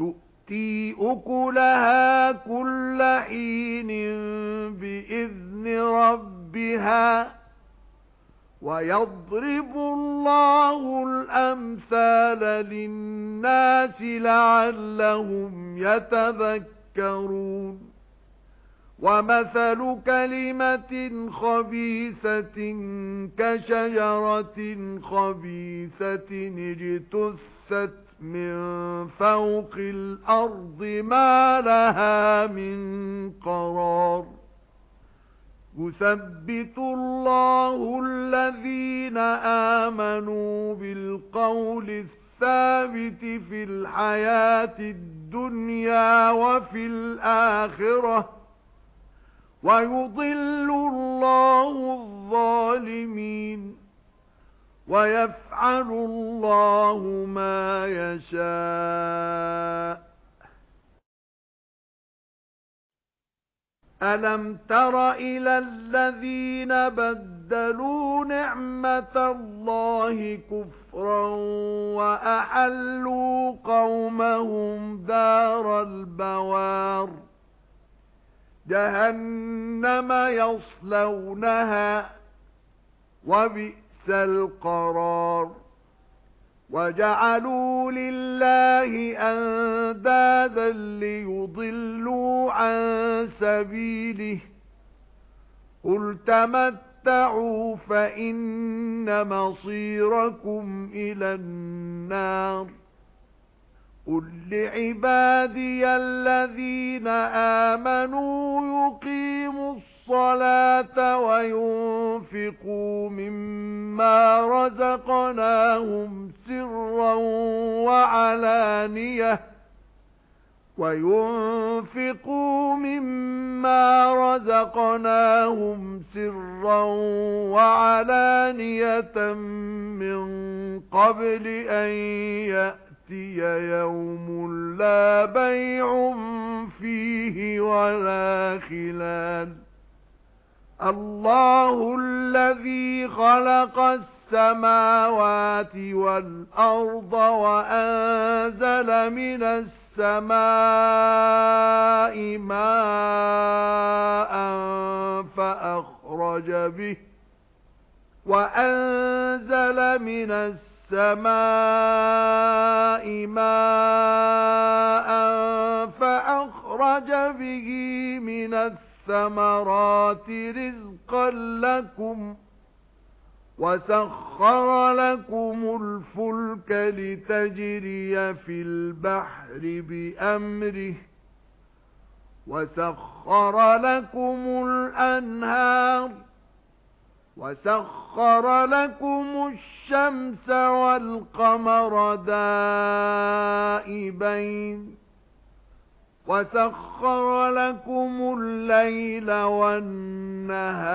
تُؤْتِي أُكُلَهَا كُلَّ حِينٍ بِإِذْنِ رَبِّهَا وَيَضْرِبُ اللَّهُ الْأَمْثَالَ لِلنَّاسِ لَعَلَّهُمْ يَتَذَكَّرُونَ وَمَثَلُ كَلِمَةٍ خَبِيثَةٍ كَشَجَرَةٍ خَبِيثَةٍ اجْتُثَّتْ مِنْ فَوْقِ الْأَرْضِ مَا لَهَا مِنْ قَرَارٍ. يُثَبِّتُ اللَّهُ الَّذِينَ آمَنُوا بِالْقَوْلِ الثَّابِتِ فِي الْحَيَاةِ الدُّنْيَا وَفِي الْآخِرَةِ وَيُضِلُّ اللَّهُ الظَّالِمِينَ. وَيَفْعَلُ اللَّهُ مَا يَشَاءُ. أَلَمْ تَرَ إِلَى الَّذِينَ بَدَّلُوا نِعْمَةَ اللَّهِ كُفْرًا وَأَحَلُّوا قَوْمَهُمْ دَارَ الْبَوَارِ؟ جَهَنَّمَ يَصْلَوْنَهَا وَبِئْسَ الْقَرَارُ وَجَعَلُوا لِلَّهِ أَندَادًا لِيُضِلُّوا عَن سَبِيلِهِ قُلْ تَمَتَّعُوا فَإِنَّ مَصِيرَكُمْ إِلَى النَّارِ قُل لِّعِبَادِيَ الَّذِينَ آمَنُوا يُقِيمُوا الصَّلَاةَ وَيُنفِقُوا مِمَّا رَزَقْنَاهُمْ سِرًّا وَعَلَانِيَةً وَيُنفِقُوا مِمَّا رَزَقْنَاهُمْ سِرًّا وَعَلَانِيَةً مِنْ قَبْلِ أَنْ يَأْتِيَ يَوْمٌ لَّا بَيْعٌ فِيهِ وَلَا خِلَالٌ اللَّهُ الَّذِي خَلَقَ السَّمَاوَاتِ وَالْأَرْضَ وَأَنزَلَ مِنَ السَّمَاءِ مَاءً فَأَخْرَجَ بِهِ وَأَنزَلَ مِنَ السَّمَاءِ السَّمَاءِ مَاءً فَأَخْرَجَ بِهِ مِنَ الثَّمَرَاتِ رِزْقًا لَّكُمْ وَسَخَّرَ لَكُمُ الْفُلْكَ لِتَجْرِيَ فِي الْبَحْرِ بِأَمْرِهِ وَسَخَّرَ لَكُمُ الْأَنْهَارَ وَسَخَّرَ لَكُمُ الشَّمْسَ وَالْقَمَرَ دَائِبَيْنِ وَسَخَّرَ لَكُمُ اللَّيْلَ وَالنَّهَارَ